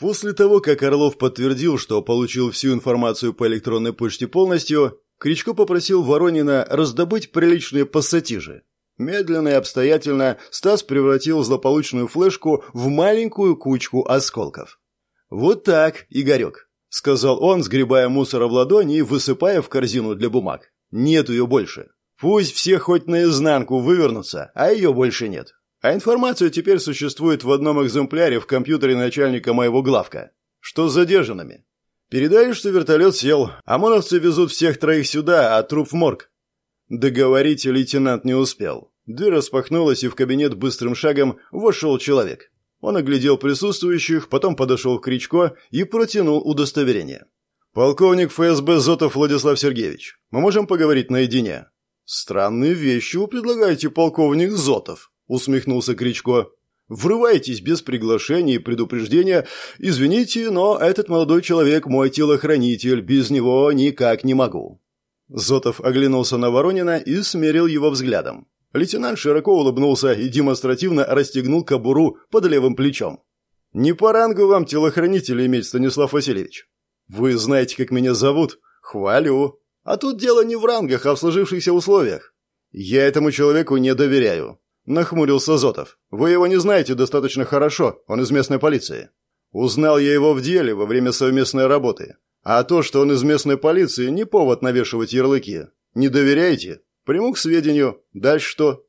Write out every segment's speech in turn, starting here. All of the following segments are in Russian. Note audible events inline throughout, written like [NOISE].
После того, как Орлов подтвердил, что получил всю информацию по электронной почте полностью, Кричко попросил Воронина раздобыть приличные пассатижи. Медленно и обстоятельно Стас превратил злополучную флешку в маленькую кучку осколков. «Вот так, Игорек», — сказал он, сгребая мусора в ладони и высыпая в корзину для бумаг. «Нет ее больше. Пусть все хоть наизнанку вывернутся, а ее больше нет. А информация теперь существует в одном экземпляре в компьютере начальника моего главка. Что с задержанными? Передай, что вертолет сел. ОМОНовцы везут всех троих сюда, а труп в морг. Договорить лейтенант не успел. Дверь распахнулась, и в кабинет быстрым шагом вошел человек. Он оглядел присутствующих, потом подошел к Кричко и протянул удостоверение. «Полковник ФСБ Зотов Владислав Сергеевич, мы можем поговорить наедине?» «Странные вещи вы предлагаете, полковник Зотов», усмехнулся Кричко. Врываетесь без приглашения и предупреждения. Извините, но этот молодой человек мой телохранитель, без него никак не могу. Зотов оглянулся на Воронина и смерил его взглядом. Лейтенант широко улыбнулся и демонстративно расстегнул кобуру под левым плечом. «Не по рангу вам телохранителя иметь, Станислав Васильевич. Вы знаете, как меня зовут? Хвалю. А тут дело не в рангах, а в сложившихся условиях. Я этому человеку не доверяю. Нахмурился Зотов. «Вы его не знаете достаточно хорошо, он из местной полиции». «Узнал я его в деле во время совместной работы. А то, что он из местной полиции, не повод навешивать ярлыки. Не доверяете? Приму к сведению. Дальше что?»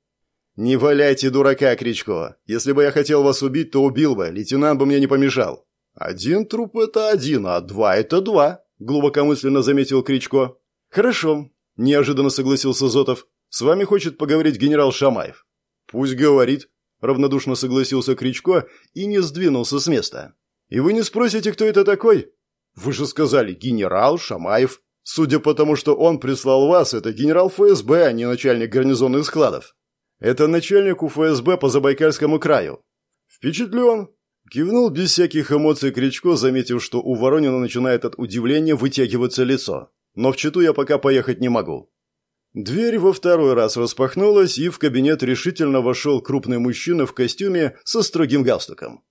«Не валяйте дурака, Кричко. Если бы я хотел вас убить, то убил бы. Лейтенант бы мне не помешал». «Один труп — это один, а два — это два», — глубокомысленно заметил Кричко. «Хорошо», — неожиданно согласился Зотов. «С вами хочет поговорить генерал Шамаев. «Пусть говорит», — равнодушно согласился Кричко и не сдвинулся с места. «И вы не спросите, кто это такой?» «Вы же сказали, генерал Шамаев. Судя по тому, что он прислал вас, это генерал ФСБ, а не начальник гарнизонных складов. Это начальник УФСБ по Забайкальскому краю». «Впечатлен», Кивнул без всяких эмоций Кричко, заметив, что у Воронина начинает от удивления вытягиваться лицо. «Но в Читу я пока поехать не могу. Дверь во второй раз распахнулась, и в кабинет решительно вошел крупный мужчина в костюме со строгим галстуком.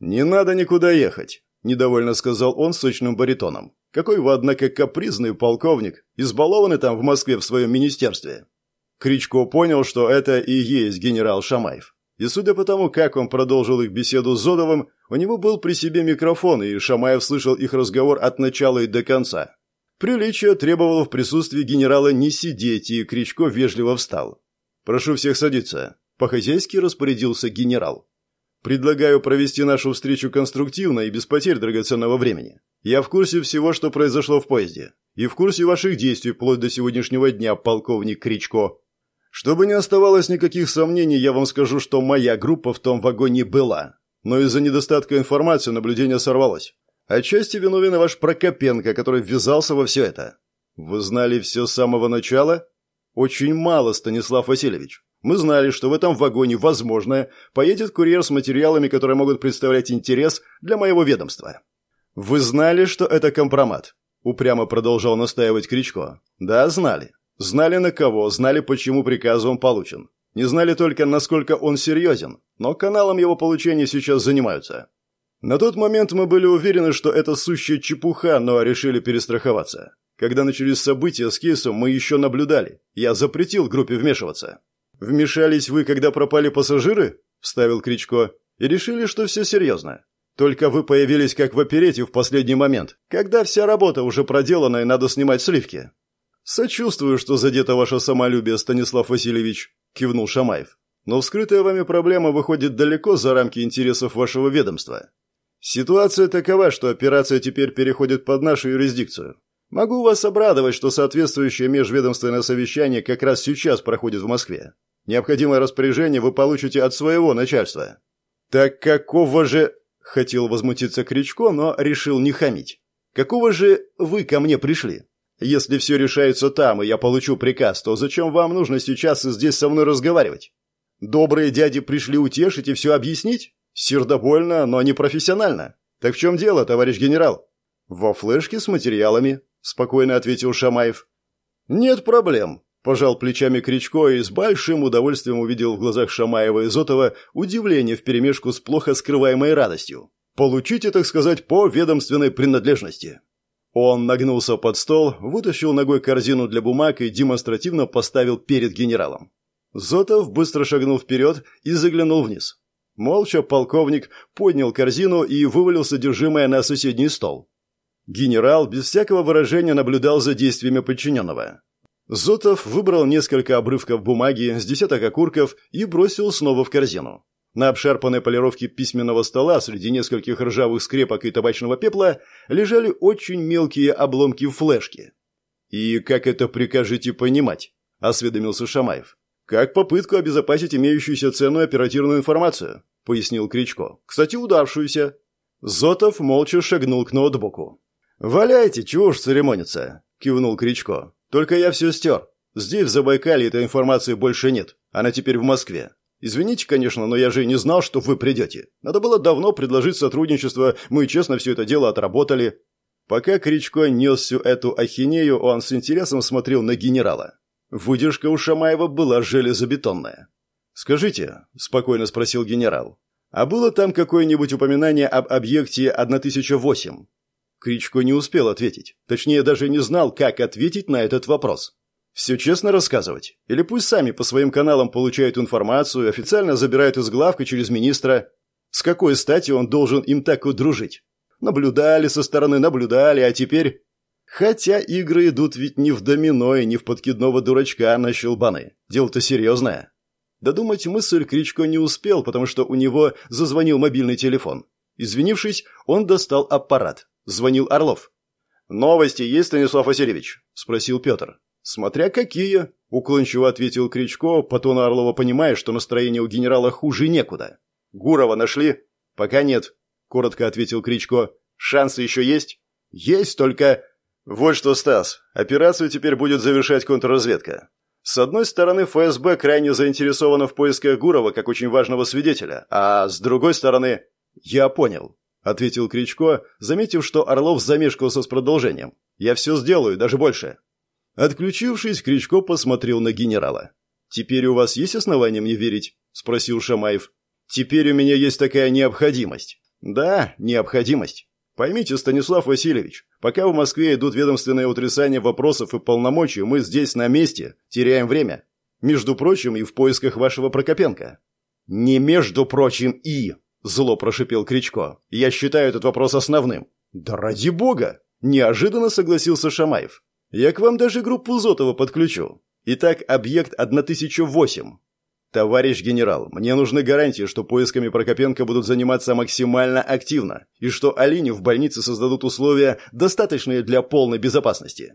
«Не надо никуда ехать», – недовольно сказал он сочным баритоном. «Какой вы, однако, капризный полковник, избалованный там в Москве в своем министерстве». Кричко понял, что это и есть генерал Шамаев. И судя по тому, как он продолжил их беседу с Зодовым, у него был при себе микрофон, и Шамаев слышал их разговор от начала и до конца. Приличие требовало в присутствии генерала не сидеть, и Кричко вежливо встал. «Прошу всех садиться», – по-хозяйски распорядился генерал. «Предлагаю провести нашу встречу конструктивно и без потерь драгоценного времени. Я в курсе всего, что произошло в поезде, и в курсе ваших действий вплоть до сегодняшнего дня, полковник Кричко. Чтобы не оставалось никаких сомнений, я вам скажу, что моя группа в том вагоне была, но из-за недостатка информации наблюдение сорвалось. Отчасти виновен ваш Прокопенко, который ввязался во все это. Вы знали все с самого начала? Очень мало, Станислав Васильевич. Мы знали, что в этом вагоне, возможно, поедет курьер с материалами, которые могут представлять интерес для моего ведомства. Вы знали, что это компромат? Упрямо продолжал настаивать Кричко. Да, знали. Знали на кого, знали, почему приказ он получен. Не знали только, насколько он серьезен, но каналом его получения сейчас занимаются. На тот момент мы были уверены, что это сущая чепуха, но решили перестраховаться. Когда начались события с кейсом, мы еще наблюдали. Я запретил группе вмешиваться. «Вмешались вы, когда пропали пассажиры?» – вставил Кричко. «И решили, что все серьезно. Только вы появились как в оперете в последний момент, когда вся работа уже проделана и надо снимать сливки». «Сочувствую, что задето ваше самолюбие, Станислав Васильевич», – кивнул Шамаев. «Но вскрытая вами проблема выходит далеко за рамки интересов вашего ведомства. Ситуация такова, что операция теперь переходит под нашу юрисдикцию. Могу вас обрадовать, что соответствующее межведомственное совещание как раз сейчас проходит в Москве. Необходимое распоряжение вы получите от своего начальства. Так какого же... Хотел возмутиться Кричко, но решил не хамить. Какого же вы ко мне пришли? Если все решается там, и я получу приказ, то зачем вам нужно сейчас здесь со мной разговаривать? Добрые дяди пришли утешить и все объяснить? Сердобольно, но не профессионально. Так в чем дело, товарищ генерал? Во флешке с материалами, спокойно ответил Шамаев. Нет проблем, пожал плечами Кричко и с большим удовольствием увидел в глазах Шамаева и Зотова удивление вперемешку с плохо скрываемой радостью. Получите, так сказать, по ведомственной принадлежности». Он нагнулся под стол, вытащил ногой корзину для бумаг и демонстративно поставил перед генералом. Зотов быстро шагнул вперед и заглянул вниз. Молча полковник поднял корзину и вывалил содержимое на соседний стол. Генерал без всякого выражения наблюдал за действиями подчиненного. Зотов выбрал несколько обрывков бумаги с десяток окурков и бросил снова в корзину. На обшарпанной полировке письменного стола среди нескольких ржавых скрепок и табачного пепла лежали очень мелкие обломки флешки. «И как это прикажете понимать?» – осведомился Шамаев. «Как попытку обезопасить имеющуюся ценную оперативную информацию», – пояснил Кричко. «Кстати, удавшуюся». Зотов молча шагнул к ноутбуку. «Валяйте, чего уж церемониться», – кивнул Кричко. «Только я все стер. Здесь, в Забайкале, этой информации больше нет. Она теперь в Москве. Извините, конечно, но я же не знал, что вы придете. Надо было давно предложить сотрудничество, мы честно все это дело отработали». Пока Кричко нес всю эту ахинею, он с интересом смотрел на генерала. Выдержка у Шамаева была железобетонная. «Скажите», — спокойно спросил генерал, «а было там какое-нибудь упоминание об объекте 1008?» Кричко не успел ответить. Точнее, даже не знал, как ответить на этот вопрос. Все честно рассказывать? Или пусть сами по своим каналам получают информацию, официально забирают из главка через министра? С какой стати он должен им так удружить? Наблюдали со стороны, наблюдали, а теперь... Хотя игры идут ведь не в домино и не в подкидного дурачка на щелбаны. Дело-то серьезное. Додумать мысль Кричко не успел, потому что у него зазвонил мобильный телефон. Извинившись, он достал аппарат. Звонил Орлов. «Новости есть, Станислав Васильевич?» – спросил Петр. «Смотря какие», – уклончиво ответил Кричко, по тону Орлова понимая, что настроение у генерала хуже некуда. «Гурова нашли?» «Пока нет», – коротко ответил Кричко. «Шансы еще есть?» «Есть, только...» «Вот что, Стас, операцию теперь будет завершать контрразведка. С одной стороны, ФСБ крайне заинтересована в поисках Гурова как очень важного свидетеля, а с другой стороны... Я понял. — ответил Кричко, заметив, что Орлов замешкался с продолжением. «Я все сделаю, даже больше». Отключившись, Кричко посмотрел на генерала. «Теперь у вас есть основания мне верить?» — спросил Шамаев. «Теперь у меня есть такая необходимость». «Да, необходимость. Поймите, Станислав Васильевич, пока в Москве идут ведомственные утрясания вопросов и полномочий, мы здесь на месте, теряем время. Между прочим, и в поисках вашего Прокопенко». «Не между прочим и», Зло прошипел Кричко. «Я считаю этот вопрос основным». «Да ради бога!» Неожиданно согласился Шамаев. «Я к вам даже группу Зотова подключу. Итак, объект 1008. Товарищ генерал, мне нужны гарантии, что поисками Прокопенко будут заниматься максимально активно, и что Алине в больнице создадут условия, достаточные для полной безопасности.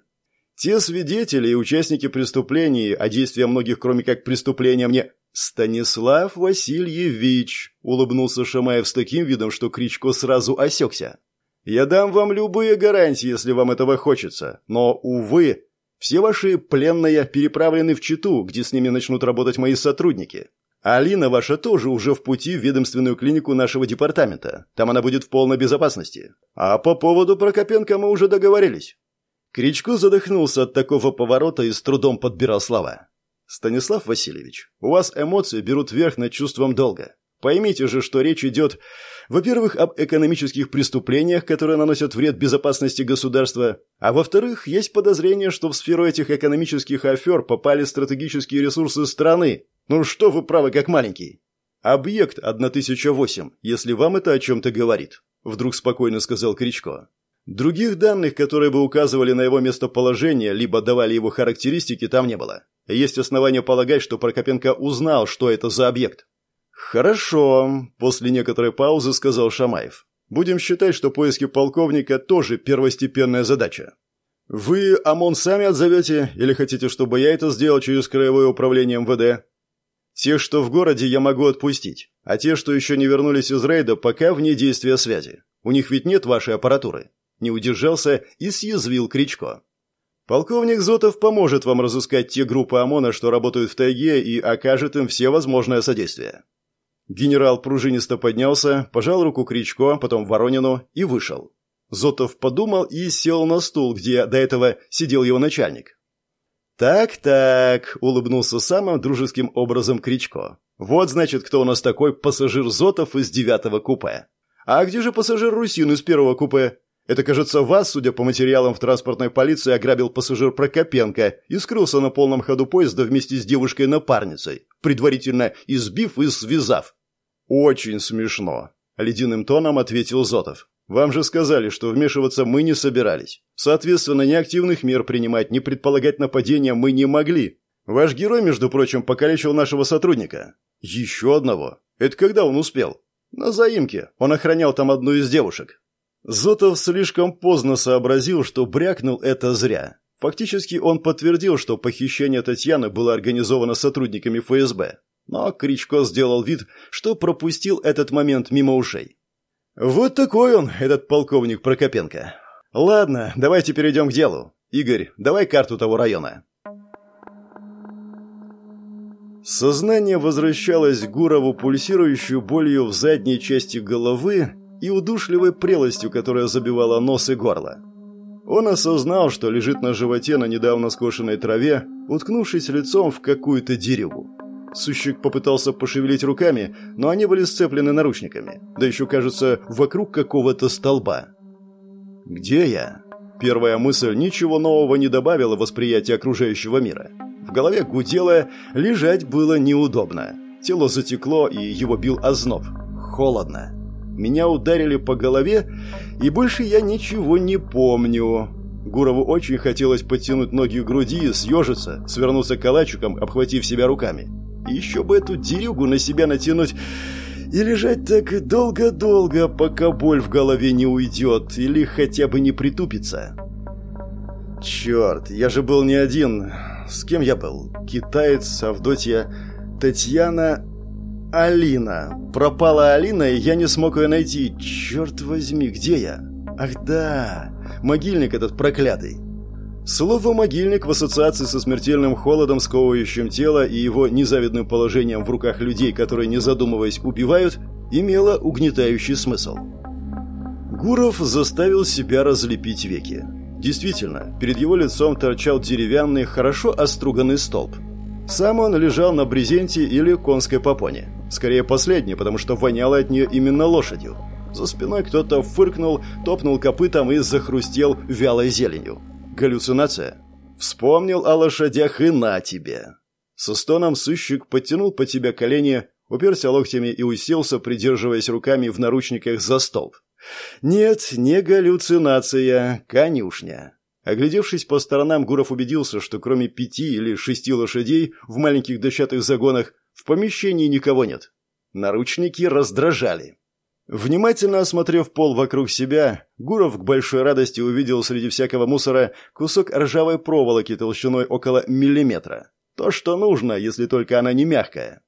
Те свидетели и участники преступлений, а действия многих, кроме как преступления, мне «Станислав Васильевич», — улыбнулся Шамаев с таким видом, что Кричко сразу осекся. «Я дам вам любые гарантии, если вам этого хочется, но, увы, все ваши пленные переправлены в Читу, где с ними начнут работать мои сотрудники. Алина ваша тоже уже в пути в ведомственную клинику нашего департамента. Там она будет в полной безопасности. А по поводу Прокопенко мы уже договорились». Кричко задохнулся от такого поворота и с трудом подбирал слова. Станислав Васильевич, у вас эмоции берут верх над чувством долга. Поймите же, что речь идет, во-первых, об экономических преступлениях, которые наносят вред безопасности государства, а во-вторых, есть подозрение, что в сферу этих экономических афер попали стратегические ресурсы страны. Ну что вы правы, как маленький? Объект 1008, если вам это о чем-то говорит, вдруг спокойно сказал Кричко. Других данных, которые бы указывали на его местоположение, либо давали его характеристики, там не было. Есть основания полагать, что Прокопенко узнал, что это за объект. «Хорошо», – после некоторой паузы сказал Шамаев. «Будем считать, что поиски полковника тоже первостепенная задача. Вы ОМОН сами отзовете, или хотите, чтобы я это сделал через Краевое управление МВД?» «Тех, что в городе, я могу отпустить, а те, что еще не вернулись из рейда, пока вне действия связи. У них ведь нет вашей аппаратуры». Не удержался и съязвил Кричко. Полковник Зотов поможет вам разыскать те группы ОМОНа, что работают в тайге, и окажет им все возможное содействие. Генерал пружинисто поднялся, пожал руку Кричко, потом Воронину и вышел. Зотов подумал и сел на стул, где до этого сидел его начальник. «Так-так», — улыбнулся самым дружеским образом Кричко. «Вот, значит, кто у нас такой пассажир Зотов из девятого купе. А где же пассажир Русин из первого купе? Это, кажется, вас, судя по материалам в транспортной полиции, ограбил пассажир Прокопенко и скрылся на полном ходу поезда вместе с девушкой-напарницей, предварительно избив и связав. Очень смешно, ледяным тоном ответил Зотов. Вам же сказали, что вмешиваться мы не собирались. Соответственно, ни активных мер принимать, ни предполагать нападения мы не могли. Ваш герой, между прочим, покалечил нашего сотрудника. Еще одного. Это когда он успел? На заимке. Он охранял там одну из девушек. Зотов слишком поздно сообразил, что брякнул это зря. Фактически он подтвердил, что похищение Татьяны было организовано сотрудниками ФСБ. Но Кричко сделал вид, что пропустил этот момент мимо ушей. Вот такой он, этот полковник Прокопенко. Ладно, давайте перейдем к делу. Игорь, давай карту того района. Сознание возвращалось Гурову пульсирующую болью в задней части головы и удушливой прелостью, которая забивала нос и горло. Он осознал, что лежит на животе на недавно скошенной траве, уткнувшись лицом в какую-то дереву. Сыщик попытался пошевелить руками, но они были сцеплены наручниками, да еще, кажется, вокруг какого-то столба. «Где я?» Первая мысль ничего нового не добавила восприятия окружающего мира. В голове гудело, лежать было неудобно. Тело затекло, и его бил озноб. Холодно. Меня ударили по голове, и больше я ничего не помню. Гурову очень хотелось подтянуть ноги к груди, съежиться, свернуться калачиком, обхватив себя руками. И еще бы эту дерюгу на себя натянуть и лежать так долго-долго, пока боль в голове не уйдет или хотя бы не притупится. Черт, я же был не один. С кем я был? Китаец, Авдотья, Татьяна, Алина. Пропала Алина, и я не смог ее найти. Черт возьми, где я? Ах да, могильник этот проклятый. Слово «могильник» в ассоциации со смертельным холодом, сковывающим тело и его незавидным положением в руках людей, которые, не задумываясь, убивают, имело угнетающий смысл. Гуров заставил себя разлепить веки. Действительно, перед его лицом торчал деревянный, хорошо оструганный столб. Сам он лежал на брезенте или конской попоне. Скорее последнее, потому что воняло от нее именно лошадью. За спиной кто-то фыркнул, топнул копытом и захрустел вялой зеленью. Галлюцинация? Вспомнил о лошадях и на тебе. Со стоном сыщик подтянул под себя колени, уперся локтями и уселся, придерживаясь руками в наручниках за столб. Нет, не галлюцинация, конюшня. Оглядевшись по сторонам, Гуров убедился, что кроме пяти или шести лошадей в маленьких дощатых загонах в помещении никого нет. Наручники раздражали. Внимательно осмотрев пол вокруг себя, Гуров к большой радости увидел среди всякого мусора кусок ржавой проволоки толщиной около миллиметра. То, что нужно, если только она не мягкая.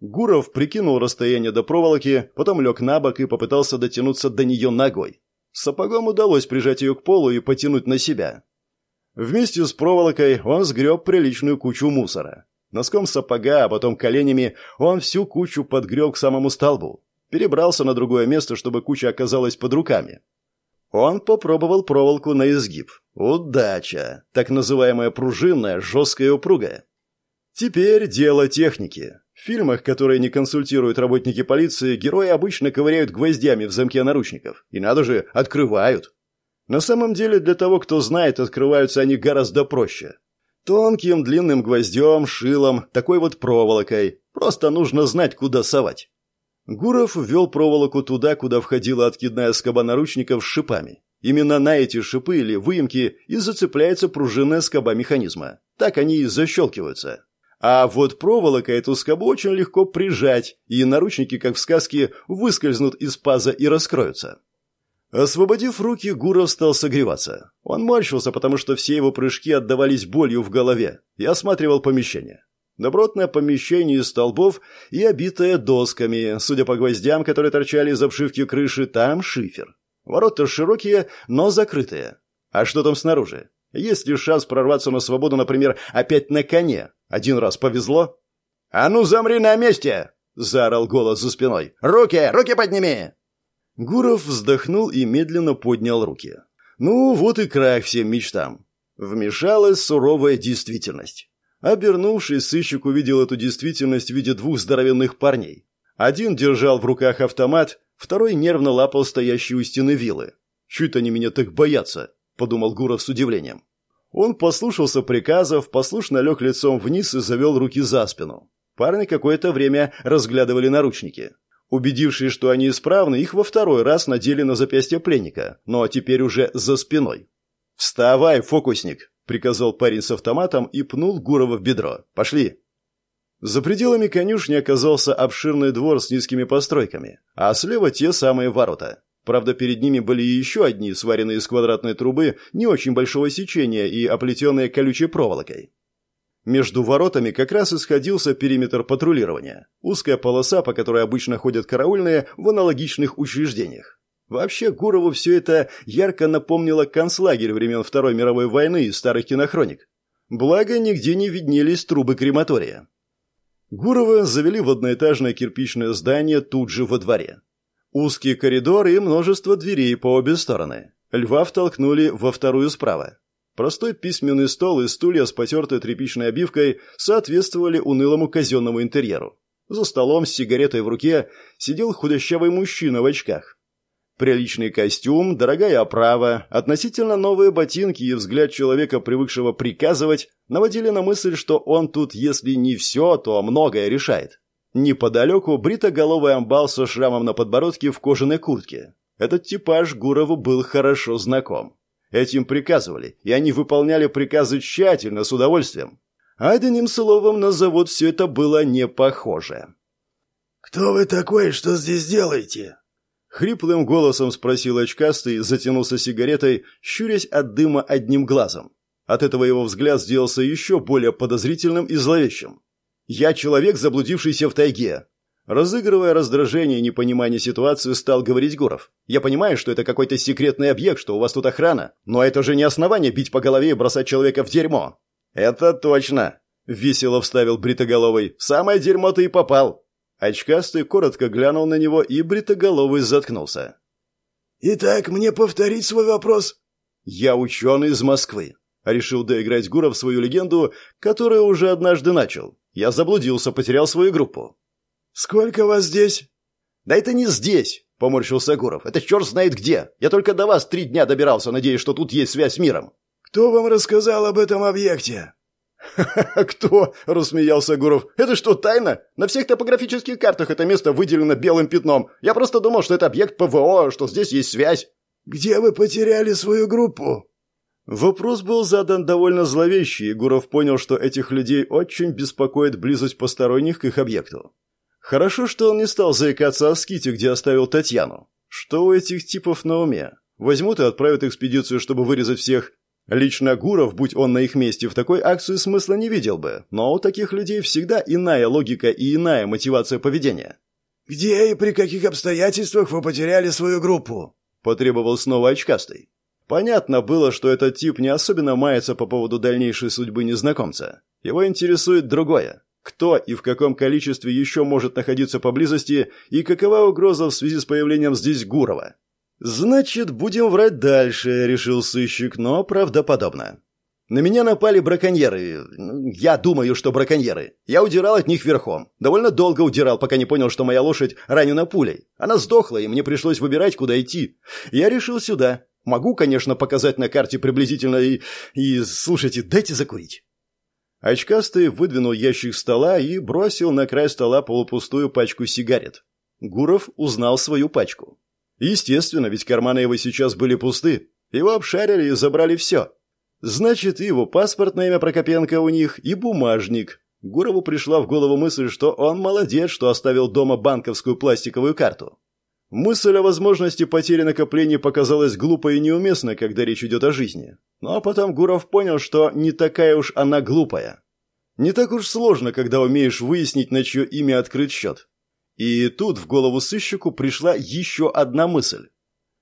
Гуров прикинул расстояние до проволоки, потом лег на бок и попытался дотянуться до нее ногой. Сапогом удалось прижать ее к полу и потянуть на себя. Вместе с проволокой он сгреб приличную кучу мусора. Носком сапога, а потом коленями он всю кучу подгреб к самому столбу. Перебрался на другое место, чтобы куча оказалась под руками. Он попробовал проволоку на изгиб. Удача! Так называемая пружинная, жесткая и упругая. Теперь дело техники. В фильмах, которые не консультируют работники полиции, герои обычно ковыряют гвоздями в замке наручников. И надо же, открывают. На самом деле, для того, кто знает, открываются они гораздо проще. Тонким длинным гвоздем, шилом, такой вот проволокой. Просто нужно знать, куда совать. Гуров ввел проволоку туда, куда входила откидная скоба наручников с шипами. Именно на эти шипы или выемки и зацепляется пружинная скоба механизма. Так они и защелкиваются. А вот проволока эту скобу очень легко прижать, и наручники, как в сказке, выскользнут из паза и раскроются. Освободив руки, Гуров стал согреваться. Он морщился, потому что все его прыжки отдавались болью в голове, и осматривал помещение. Добротное помещение из столбов и обитое досками. Судя по гвоздям, которые торчали из обшивки крыши, там шифер. Ворота широкие, но закрытые. А что там снаружи? Есть ли шанс прорваться на свободу, например, опять на коне? Один раз повезло? «А ну, замри на месте!» — заорал голос за спиной. «Руки! Руки подними!» Гуров вздохнул и медленно поднял руки. Ну, вот и край всем мечтам. Вмешалась суровая действительность. Обернувшись, сыщик увидел эту действительность в виде двух здоровенных парней. Один держал в руках автомат, Второй нервно лапал стоящие у стены вилы. «Чуть они меня так боятся», — подумал Гуров с удивлением. Он послушался приказов, послушно лег лицом вниз и завел руки за спину. Парни какое-то время разглядывали наручники. Убедившись, что они исправны, их во второй раз надели на запястье пленника, но теперь уже за спиной. «Вставай, фокусник!» — приказал парень с автоматом и пнул Гурова в бедро. «Пошли!» За пределами конюшни оказался обширный двор с низкими постройками, а слева те самые ворота. Правда, перед ними были еще одни, сваренные из квадратной трубы, не очень большого сечения и оплетенные колючей проволокой. Между воротами как раз исходился периметр патрулирования. Узкая полоса, по которой обычно ходят караульные в аналогичных учреждениях. Вообще, Гурову все это ярко напомнило концлагерь времен Второй мировой войны и старых кинохроник. Благо, нигде не виднелись трубы крематория. Гурова завели в одноэтажное кирпичное здание тут же во дворе. Узкий коридор и множество дверей по обе стороны. Льва втолкнули во вторую справа. Простой письменный стол и стулья с потертой тряпичной обивкой соответствовали унылому казенному интерьеру. За столом с сигаретой в руке сидел худощавый мужчина в очках. Приличный костюм, дорогая оправа, относительно новые ботинки и взгляд человека, привыкшего приказывать, наводили на мысль, что он тут, если не все, то многое решает. Неподалеку бритоголовый амбал со шрамом на подбородке в кожаной куртке. Этот типаж Гурову был хорошо знаком. Этим приказывали, и они выполняли приказы тщательно, с удовольствием. Одним словом, на завод все это было не похоже. «Кто вы такой, что здесь делаете?» Хриплым голосом спросил очкастый, затянулся сигаретой, щурясь от дыма одним глазом. От этого его взгляд сделался еще более подозрительным и зловещим. «Я человек, заблудившийся в тайге». Разыгрывая раздражение и непонимание ситуации, стал говорить Гуров. «Я понимаю, что это какой-то секретный объект, что у вас тут охрана, но это же не основание бить по голове и бросать человека в дерьмо». «Это точно», — весело вставил Бритоголовый. «В самое дерьмо ты и попал». Очкастый коротко глянул на него, и бритоголовый заткнулся. «Итак, мне повторить свой вопрос?» «Я ученый из Москвы», — решил доиграть Гуров свою легенду, которую уже однажды начал. «Я заблудился, потерял свою группу». «Сколько вас здесь?» «Да это не здесь», — поморщился Гуров. «Это черт знает где. Я только до вас три дня добирался, надеясь, что тут есть связь с миром». «Кто вам рассказал об этом объекте?» [LAUGHS] «Кто?» – рассмеялся Гуров. «Это что, тайна? На всех топографических картах это место выделено белым пятном. Я просто думал, что это объект ПВО, что здесь есть связь». «Где вы потеряли свою группу?» Вопрос был задан довольно зловещий, и Гуров понял, что этих людей очень беспокоит близость посторонних к их объекту. Хорошо, что он не стал заикаться о ските, где оставил Татьяну. Что у этих типов на уме? Возьмут и отправят экспедицию, чтобы вырезать всех, Лично Гуров, будь он на их месте, в такой акции смысла не видел бы, но у таких людей всегда иная логика и иная мотивация поведения. «Где и при каких обстоятельствах вы потеряли свою группу?» – потребовал снова очкастый. Понятно было, что этот тип не особенно мается по поводу дальнейшей судьбы незнакомца. Его интересует другое. Кто и в каком количестве еще может находиться поблизости, и какова угроза в связи с появлением здесь Гурова? «Значит, будем врать дальше», — решил сыщик, но правдоподобно. «На меня напали браконьеры. Я думаю, что браконьеры. Я удирал от них верхом. Довольно долго удирал, пока не понял, что моя лошадь ранена пулей. Она сдохла, и мне пришлось выбирать, куда идти. Я решил сюда. Могу, конечно, показать на карте приблизительно и... И, слушайте, дайте закурить». Очкастый выдвинул ящик стола и бросил на край стола полупустую пачку сигарет. Гуров узнал свою пачку. Естественно, ведь карманы его сейчас были пусты. Его обшарили и забрали все. Значит, и его паспорт на имя Прокопенко у них, и бумажник. Гурову пришла в голову мысль, что он молодец, что оставил дома банковскую пластиковую карту. Мысль о возможности потери накоплений показалась глупой и неуместной, когда речь идет о жизни. Но потом Гуров понял, что не такая уж она глупая. Не так уж сложно, когда умеешь выяснить, на чье имя открыть счет. И тут в голову сыщику пришла еще одна мысль.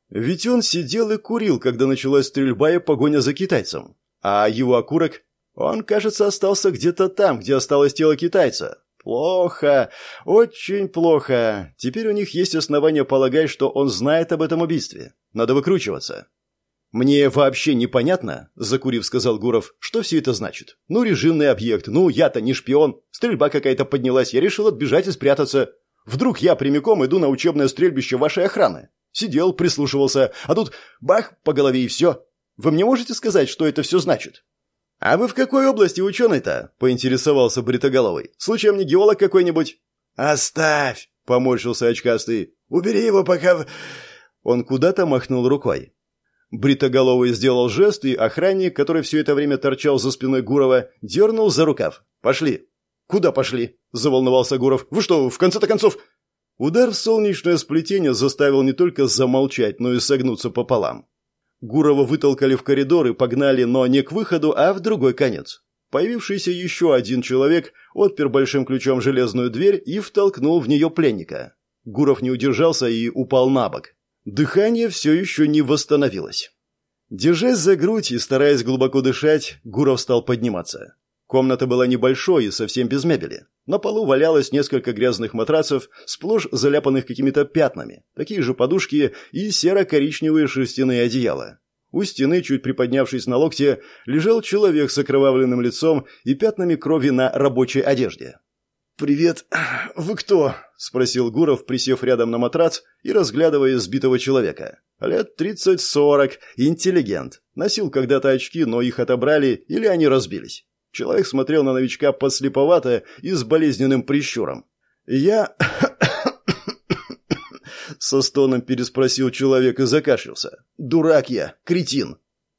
Ведь он сидел и курил, когда началась стрельба и погоня за китайцем. А его окурок, он, кажется, остался где-то там, где осталось тело китайца. Плохо, очень плохо. Теперь у них есть основания полагать, что он знает об этом убийстве. Надо выкручиваться. «Мне вообще непонятно», — закурив, сказал Гуров, — «что все это значит? Ну, режимный объект, ну, я-то не шпион. Стрельба какая-то поднялась, я решил отбежать и спрятаться. Вдруг я прямиком иду на учебное стрельбище вашей охраны. Сидел, прислушивался, а тут бах, по голове и все. Вы мне можете сказать, что это все значит?» «А вы в какой области ученый-то?» — поинтересовался Бритоголовый. «Случаем не геолог какой-нибудь?» «Оставь!» — поморщился очкастый. «Убери его, пока...» Он куда-то махнул рукой. Бритоголовый сделал жест, и охранник, который все это время торчал за спиной Гурова, дернул за рукав. «Пошли!» «Куда пошли?» – заволновался Гуров. «Вы что, в конце-то концов...» Удар в солнечное сплетение заставил не только замолчать, но и согнуться пополам. Гурова вытолкали в коридор и погнали, но не к выходу, а в другой конец. Появившийся еще один человек отпер большим ключом железную дверь и втолкнул в нее пленника. Гуров не удержался и упал на бок. Дыхание все еще не восстановилось. Держась за грудь и стараясь глубоко дышать, Гуров стал подниматься. Комната была небольшой и совсем без мебели. На полу валялось несколько грязных матрацев, сплошь заляпанных какими-то пятнами, такие же подушки и серо-коричневые шерстяные одеяла. У стены, чуть приподнявшись на локте, лежал человек с окровавленным лицом и пятнами крови на рабочей одежде. «Привет. Вы кто?» — спросил Гуров, присев рядом на матрац и разглядывая избитого человека. Лет тридцать-сорок, интеллигент. Носил когда-то очки, но их отобрали или они разбились. Человек смотрел на новичка подслеповато и с болезненным прищуром. «Я...» Со стоном переспросил человек и закашлялся. «Дурак я, кретин!»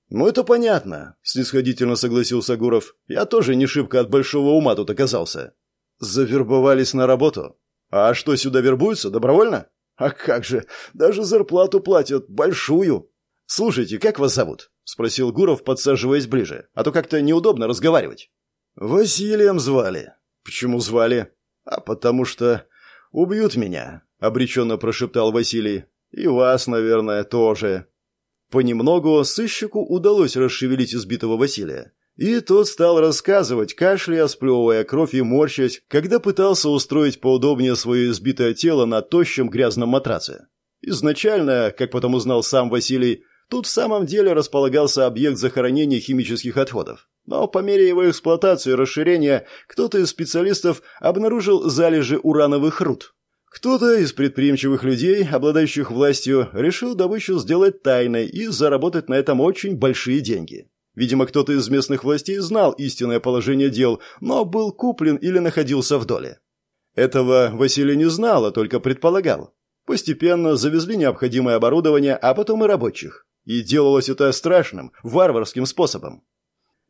«Ну, это понятно», — снисходительно согласился Гуров. «Я тоже не шибко от большого ума тут оказался. Завербовались на работу. А что, сюда вербуются? Добровольно? А как же, даже зарплату платят, большую. Слушайте, как вас зовут? Спросил Гуров, подсаживаясь ближе. А то как-то неудобно разговаривать. Василием звали. Почему звали? А потому что убьют меня, обреченно прошептал Василий. И вас, наверное, тоже. Понемногу сыщику удалось расшевелить избитого Василия. И тот стал рассказывать, кашляя, сплевывая кровь и морщась, когда пытался устроить поудобнее свое избитое тело на тощем грязном матраце. Изначально, как потом узнал сам Василий, тут в самом деле располагался объект захоронения химических отходов. Но по мере его эксплуатации и расширения кто-то из специалистов обнаружил залежи урановых руд. Кто-то из предприимчивых людей, обладающих властью, решил добычу сделать тайной и заработать на этом очень большие деньги. Видимо, кто-то из местных властей знал истинное положение дел, но был куплен или находился в доле. Этого Василий не знал, а только предполагал. Постепенно завезли необходимое оборудование, а потом и рабочих. И делалось это страшным, варварским способом.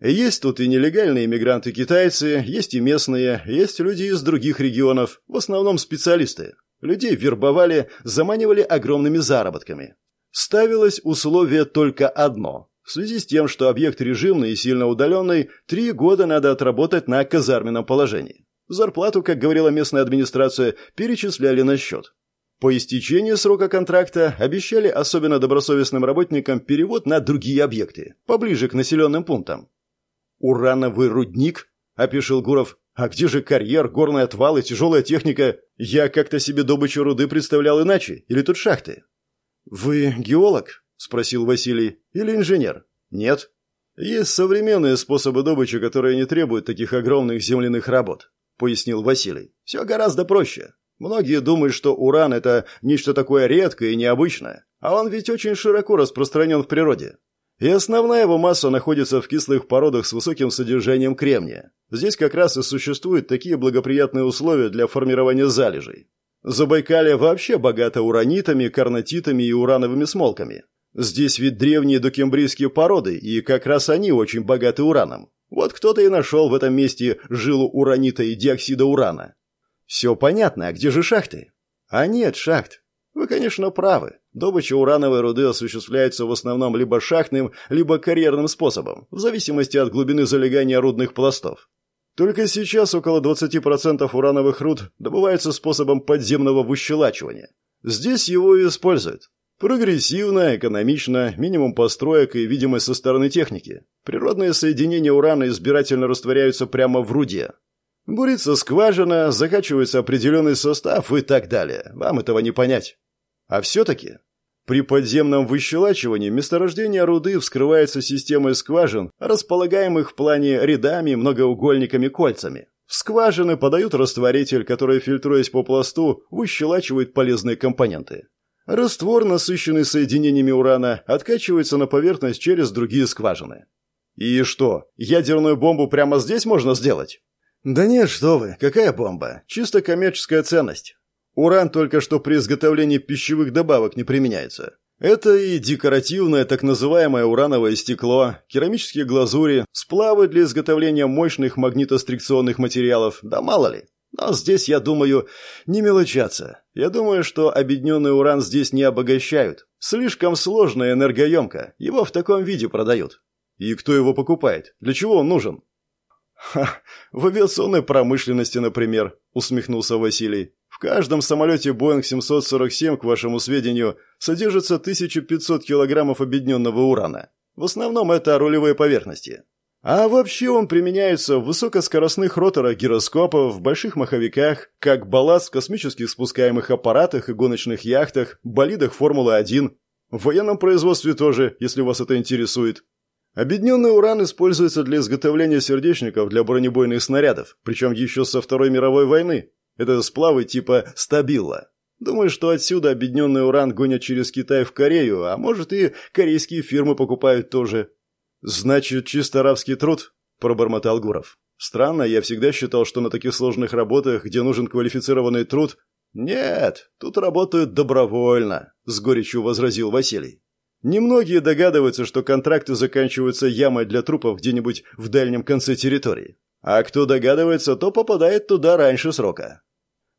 Есть тут и нелегальные иммигранты-китайцы, есть и местные, есть люди из других регионов, в основном специалисты. Людей вербовали, заманивали огромными заработками. Ставилось условие только одно в связи с тем, что объект режимный и сильно удаленный, три года надо отработать на казарменном положении. Зарплату, как говорила местная администрация, перечисляли на счет. По истечении срока контракта обещали особенно добросовестным работникам перевод на другие объекты, поближе к населенным пунктам. «Урановый рудник?» – опишил Гуров. «А где же карьер, горный отвал и тяжелая техника? Я как-то себе добычу руды представлял иначе. Или тут шахты?» «Вы геолог?» — спросил Василий. «Или инженер?» «Нет». «Есть современные способы добычи, которые не требуют таких огромных земляных работ», — пояснил Василий. «Все гораздо проще. Многие думают, что уран — это нечто такое редкое и необычное, а он ведь очень широко распространен в природе. И основная его масса находится в кислых породах с высоким содержанием кремния. Здесь как раз и существуют такие благоприятные условия для формирования залежей. Забайкалье вообще богато уранитами, карнотитами и урановыми смолками. Здесь ведь древние докембрийские породы, и как раз они очень богаты ураном. Вот кто-то и нашел в этом месте жилу уранита и диоксида урана. Все понятно, а где же шахты? А нет шахт. Вы, конечно, правы. Добыча урановой руды осуществляется в основном либо шахтным, либо карьерным способом, в зависимости от глубины залегания рудных пластов. Только сейчас около 20% урановых руд добывается способом подземного выщелачивания. Здесь его и используют. Прогрессивно, экономично, минимум построек и видимость со стороны техники. Природные соединения урана избирательно растворяются прямо в руде. Бурится скважина, закачивается определенный состав и так далее. Вам этого не понять. А все-таки при подземном выщелачивании месторождение руды вскрывается системой скважин, располагаемых в плане рядами, многоугольниками, кольцами. В скважины подают растворитель, который, фильтруясь по пласту, выщелачивает полезные компоненты. Раствор, насыщенный соединениями урана, откачивается на поверхность через другие скважины. И что, ядерную бомбу прямо здесь можно сделать? Да нет, что вы, какая бомба? Чисто коммерческая ценность. Уран только что при изготовлении пищевых добавок не применяется. Это и декоративное так называемое урановое стекло, керамические глазури, сплавы для изготовления мощных магнитострикционных материалов, да мало ли. Но здесь, я думаю, не мелочаться. Я думаю, что объединенный уран здесь не обогащают. Слишком сложно и. Его в таком виде продают. И кто его покупает? Для чего он нужен? «Ха, в авиационной промышленности, например», — усмехнулся Василий. «В каждом самолете Boeing 747, к вашему сведению, содержится 1500 килограммов объединенного урана. В основном это рулевые поверхности. А вообще он применяется в высокоскоростных роторах гироскопов, в больших маховиках, как балласт в космических спускаемых аппаратах и гоночных яхтах, болидах Формулы-1. В военном производстве тоже, если вас это интересует. Объединенный уран используется для изготовления сердечников для бронебойных снарядов, причем еще со Второй мировой войны. Это сплавы типа стабилла. Думаю, что отсюда объединенный уран гонят через Китай в Корею, а может и корейские фирмы покупают тоже. «Значит, чисто арабский труд?» – пробормотал Гуров. «Странно, я всегда считал, что на таких сложных работах, где нужен квалифицированный труд...» «Нет, тут работают добровольно», – с горечью возразил Василий. Немногие догадываются, что контракты заканчиваются ямой для трупов где-нибудь в дальнем конце территории. А кто догадывается, то попадает туда раньше срока.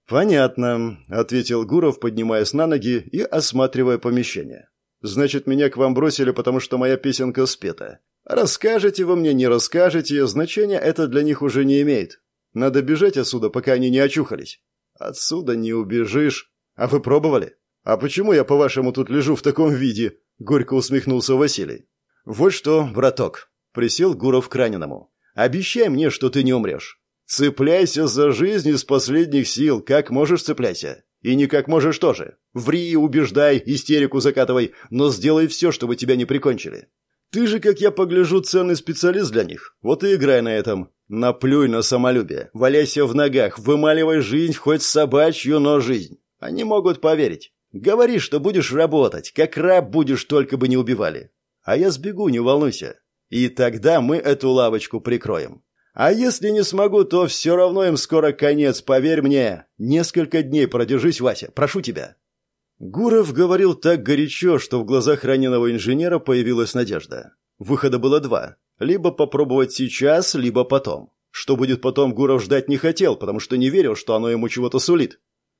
«Понятно», — ответил Гуров, поднимаясь на ноги и осматривая помещение. «Значит, меня к вам бросили, потому что моя песенка спета. Расскажете вы мне, не расскажете, значения это для них уже не имеет. Надо бежать отсюда, пока они не очухались. Отсюда не убежишь. А вы пробовали? А почему я, по-вашему, тут лежу в таком виде?» — горько усмехнулся Василий. «Вот что, браток», — присел Гуров к раненому. «Обещай мне, что ты не умрешь. Цепляйся за жизнь из последних сил, как можешь цепляйся. И не как можешь тоже. Ври, убеждай, истерику закатывай, но сделай все, чтобы тебя не прикончили. Ты же, как я погляжу, ценный специалист для них. Вот и играй на этом. Наплюй на самолюбие, валяйся в ногах, вымаливай жизнь, хоть собачью, но жизнь. Они могут поверить. Говори, что будешь работать, как раб будешь, только бы не убивали. А я сбегу, не волнуйся. И тогда мы эту лавочку прикроем. А если не смогу, то все равно им скоро конец, поверь мне. Несколько дней продержись, Вася, прошу тебя». Гуров говорил так горячо, что в глазах раненого инженера появилась надежда. Выхода было два. Либо попробовать сейчас, либо потом. Что будет потом, Гуров ждать не хотел, потому что не верил, что оно ему чего-то сулит.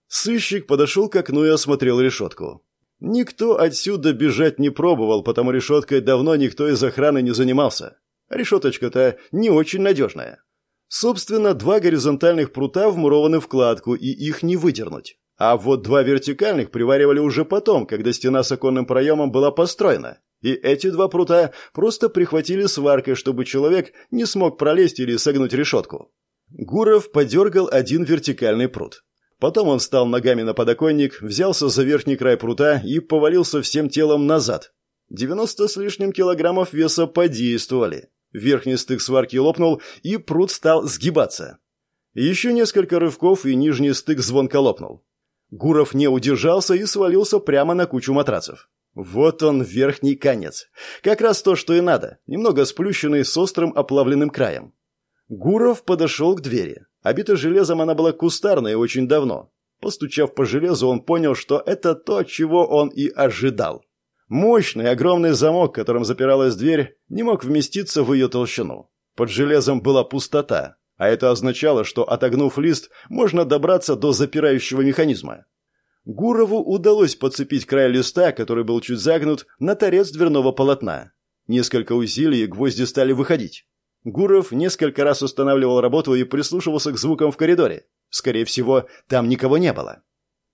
Сыщик подошел к окну и осмотрел решетку. Никто отсюда бежать не пробовал, потому решеткой давно никто из охраны не занимался. Решеточка-то не очень надежная. Собственно, два горизонтальных прута вмурованы в кладку, и их не выдернуть. А вот два вертикальных приваривали уже потом, когда стена с оконным проемом была построена. И эти два прута просто прихватили сваркой, чтобы человек не смог пролезть или согнуть решетку. Гуров подергал один вертикальный прут. Потом он встал ногами на подоконник, взялся за верхний край прута и повалился всем телом назад. Девяносто с лишним килограммов веса подействовали. Верхний стык сварки лопнул, и прут стал сгибаться. Еще несколько рывков, и нижний стык звонко лопнул. Гуров не удержался и свалился прямо на кучу матрацев. Вот он, верхний конец. Как раз то, что и надо. Немного сплющенный с острым оплавленным краем. Гуров подошел к двери. Обита железом она была кустарной очень давно. Постучав по железу, он понял, что это то, чего он и ожидал. Мощный, огромный замок, которым запиралась дверь, не мог вместиться в ее толщину. Под железом была пустота, а это означало, что, отогнув лист, можно добраться до запирающего механизма. Гурову удалось подцепить край листа, который был чуть загнут, на торец дверного полотна. Несколько усилий, и гвозди стали выходить. Гуров несколько раз устанавливал работу и прислушивался к звукам в коридоре. Скорее всего, там никого не было.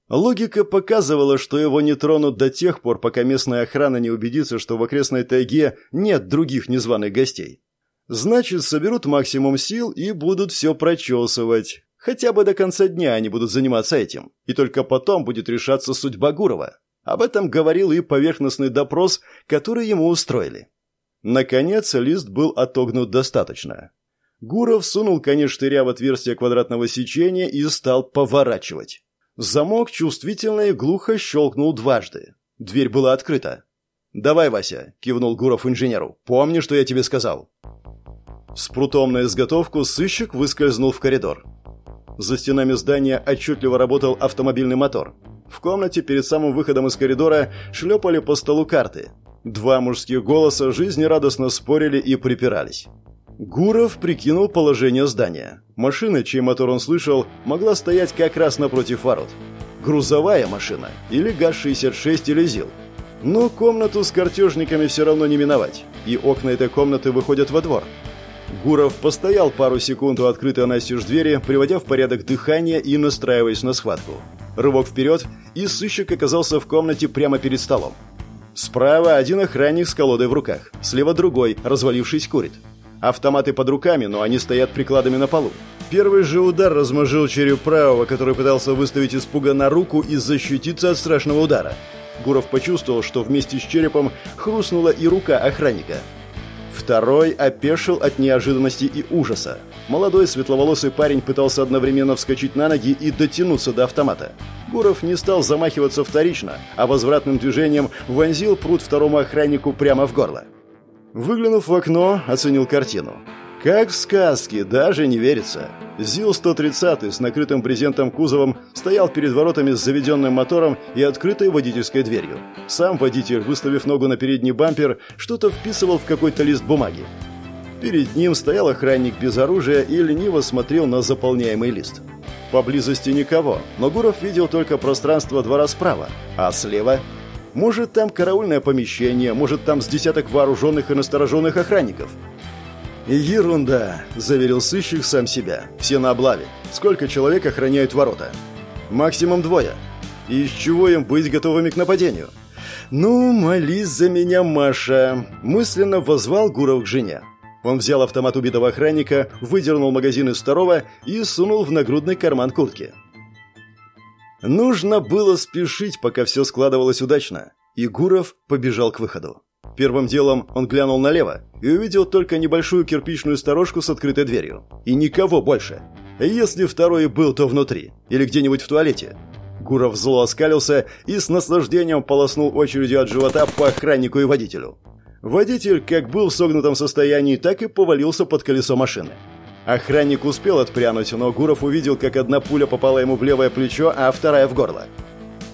Логика показывала, что его не тронут до тех пор, пока местная охрана не убедится, что в окрестной тайге нет других незваных гостей. Значит, соберут максимум сил и будут все прочесывать. Хотя бы до конца дня они будут заниматься этим. И только потом будет решаться судьба Гурова. Об этом говорил и поверхностный допрос, который ему устроили. Наконец, лист был отогнут достаточно. Гуров сунул конец штыря в отверстие квадратного сечения и стал поворачивать. Замок чувствительно и глухо щелкнул дважды. Дверь была открыта. «Давай, Вася», — кивнул Гуров инженеру. «Помни, что я тебе сказал». С прутом на изготовку сыщик выскользнул в коридор. За стенами здания отчетливо работал автомобильный мотор. В комнате перед самым выходом из коридора шлепали по столу карты. Два мужских голоса жизнерадостно спорили и припирались. Гуров прикинул положение здания. Машина, чей мотор он слышал, могла стоять как раз напротив ворот. Грузовая машина или ГАЗ-66 или ЗИЛ. Но комнату с картежниками все равно не миновать, и окна этой комнаты выходят во двор. Гуров постоял пару секунд у открытой настежь двери, приводя в порядок дыхание и настраиваясь на схватку. Рывок вперед, и сыщик оказался в комнате прямо перед столом. Справа один охранник с колодой в руках, слева другой, развалившись, курит. Автоматы под руками, но они стоят прикладами на полу. Первый же удар размажил череп правого, который пытался выставить испуганно руку и защититься от страшного удара. Гуров почувствовал, что вместе с черепом хрустнула и рука охранника. Второй опешил от неожиданности и ужаса. Молодой светловолосый парень пытался одновременно вскочить на ноги и дотянуться до автомата. Гуров не стал замахиваться вторично, а возвратным движением вонзил пруд второму охраннику прямо в горло. Выглянув в окно, оценил картину. Как в сказке, даже не верится. ЗИЛ-130 с накрытым презентом кузовом стоял перед воротами с заведенным мотором и открытой водительской дверью. Сам водитель, выставив ногу на передний бампер, что-то вписывал в какой-то лист бумаги. Перед ним стоял охранник без оружия и лениво смотрел на заполняемый лист. Поблизости никого, но Гуров видел только пространство двора справа, а слева может, там караульное помещение, может, там с десяток вооруженных и настороженных охранников. «Ерунда», — заверил сыщик сам себя. «Все на облаве. Сколько человек охраняют ворота?» «Максимум двое. И из чего им быть готовыми к нападению?» «Ну, молись за меня, Маша», — мысленно возвал Гуров к жене. Он взял автомат убитого охранника, выдернул магазин из второго и сунул в нагрудный карман куртки. Нужно было спешить, пока все складывалось удачно. И Гуров побежал к выходу. Первым делом он глянул налево и увидел только небольшую кирпичную сторожку с открытой дверью. И никого больше. Если второй был, то внутри. Или где-нибудь в туалете. Гуров зло оскалился и с наслаждением полоснул очередью от живота по охраннику и водителю. Водитель как был в согнутом состоянии, так и повалился под колесо машины. Охранник успел отпрянуть, но Гуров увидел, как одна пуля попала ему в левое плечо, а вторая в горло.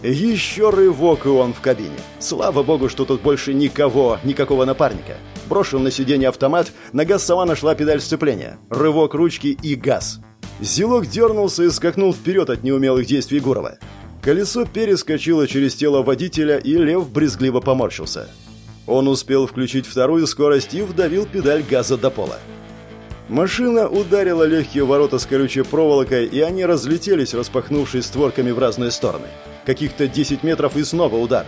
Еще рывок, и он в кабине. Слава богу, что тут больше никого, никакого напарника. Брошен на сиденье автомат, нога сама нашла педаль сцепления. Рывок ручки и газ. Зилок дернулся и скакнул вперед от неумелых действий Гурова. Колесо перескочило через тело водителя, и Лев брезгливо поморщился. Он успел включить вторую скорость и вдавил педаль газа до пола. Машина ударила легкие ворота с колючей проволокой, и они разлетелись, распахнувшись створками в разные стороны. Каких-то 10 метров и снова удар.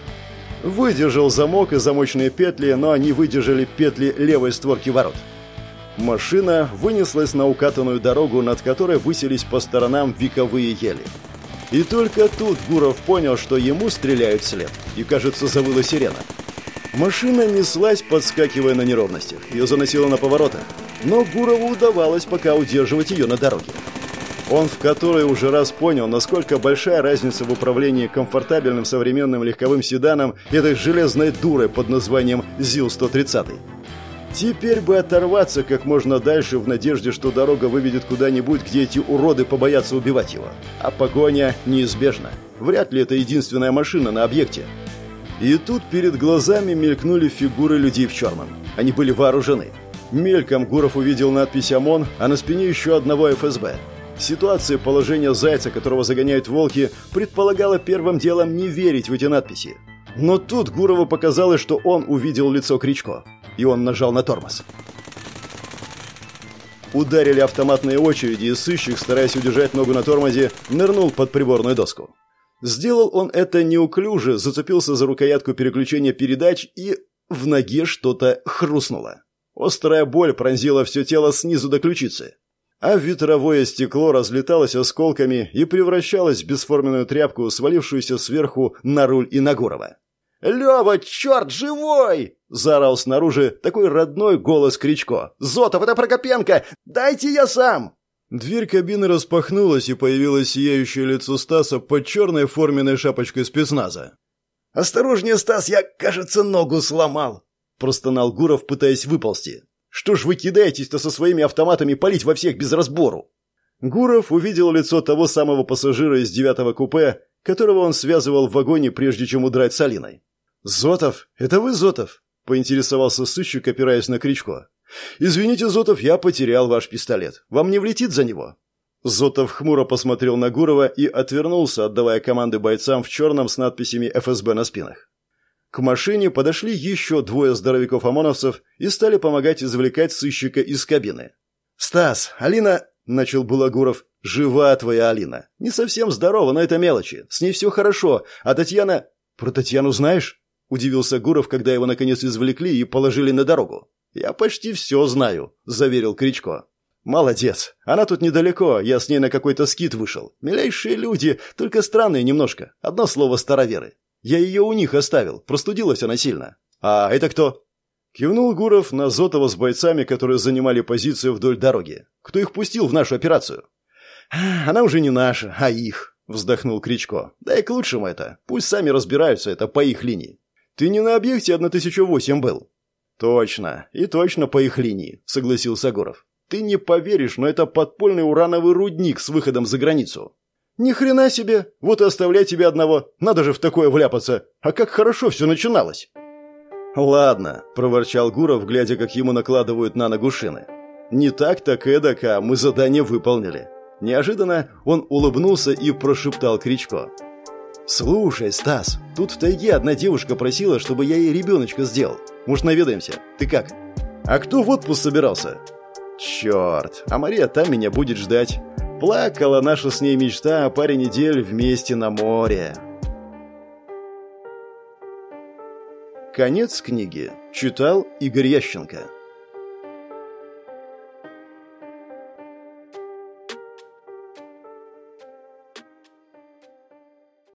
Выдержал замок и замочные петли, но они выдержали петли левой створки ворот. Машина вынеслась на укатанную дорогу, над которой высились по сторонам вековые ели. И только тут Гуров понял, что ему стреляют вслед, и, кажется, завыла сирена. Машина неслась, подскакивая на неровностях. Ее заносило на поворотах но Гурову удавалось пока удерживать ее на дороге. Он в который уже раз понял, насколько большая разница в управлении комфортабельным современным легковым седаном этой железной дурой под названием ЗИЛ-130. Теперь бы оторваться как можно дальше в надежде, что дорога выведет куда-нибудь, где эти уроды побоятся убивать его. А погоня неизбежна. Вряд ли это единственная машина на объекте. И тут перед глазами мелькнули фигуры людей в черном. Они были вооружены. Мельком Гуров увидел надпись ОМОН, а на спине еще одного ФСБ. Ситуация положения зайца, которого загоняют волки, предполагала первым делом не верить в эти надписи. Но тут Гурову показалось, что он увидел лицо Кричко, и он нажал на тормоз. Ударили автоматные очереди, и сыщик, стараясь удержать ногу на тормозе, нырнул под приборную доску. Сделал он это неуклюже, зацепился за рукоятку переключения передач, и в ноге что-то хрустнуло. Острая боль пронзила все тело снизу до ключицы. А ветровое стекло разлеталось осколками и превращалось в бесформенную тряпку, свалившуюся сверху на руль и на Гурова. «Лёва, чёрт, живой!» — заорал снаружи такой родной голос Кричко. «Зотов, это Прокопенко! Дайте я сам!» Дверь кабины распахнулась, и появилось сияющее лицо Стаса под черной форменной шапочкой спецназа. «Осторожнее, Стас, я, кажется, ногу сломал!» — простонал Гуров, пытаясь выползти. «Что ж вы кидаетесь-то со своими автоматами палить во всех без разбору?» Гуров увидел лицо того самого пассажира из девятого купе, которого он связывал в вагоне, прежде чем удрать с Алиной. «Зотов? Это вы, Зотов?» — поинтересовался сыщик, опираясь на Кричко. «Извините, Зотов, я потерял ваш пистолет. Вам не влетит за него?» Зотов хмуро посмотрел на Гурова и отвернулся, отдавая команды бойцам в черном с надписями ФСБ на спинах. К машине подошли еще двое здоровяков-ОМОНовцев и стали помогать извлекать сыщика из кабины. «Стас, Алина...» — начал было Гуров. «Жива твоя Алина. Не совсем здорова, но это мелочи. С ней все хорошо. А Татьяна...» «Про Татьяну знаешь?» — удивился Гуров, когда его наконец извлекли и положили на дорогу. «Я почти все знаю», — заверил Кричко. «Молодец. Она тут недалеко. Я с ней на какой-то скит вышел. Милейшие люди, только странные немножко. Одно слово староверы. Я ее у них оставил. Простудилась она сильно. А это кто?» Кивнул Гуров на Зотова с бойцами, которые занимали позиции вдоль дороги. «Кто их пустил в нашу операцию?» «Она уже не наша, а их», — вздохнул Кричко. «Да и к лучшему это. Пусть сами разбираются, это по их линии. Ты не на объекте 1008 был?» «Точно. И точно по их линии», — согласился Гуров. «Ты не поверишь, но это подпольный урановый рудник с выходом за границу». «Ни хрена себе! Вот и оставлять тебя одного. Надо же в такое вляпаться. А как хорошо все начиналось!» «Ладно», — проворчал Гуров, глядя, как ему накладывают на ногу шины. «Не так, так эдак, а мы задание выполнили». Неожиданно он улыбнулся и прошептал Кричко. «Слушай, Стас, тут в тайге одна девушка просила, чтобы я ей ребеночка сделал. Может, наведаемся? Ты как?» «А кто в отпуск собирался?» «Черт, а Мария там меня будет ждать. Плакала наша с ней мечта о паре недель вместе на море». Конец книги. Читал Игорь Ященко.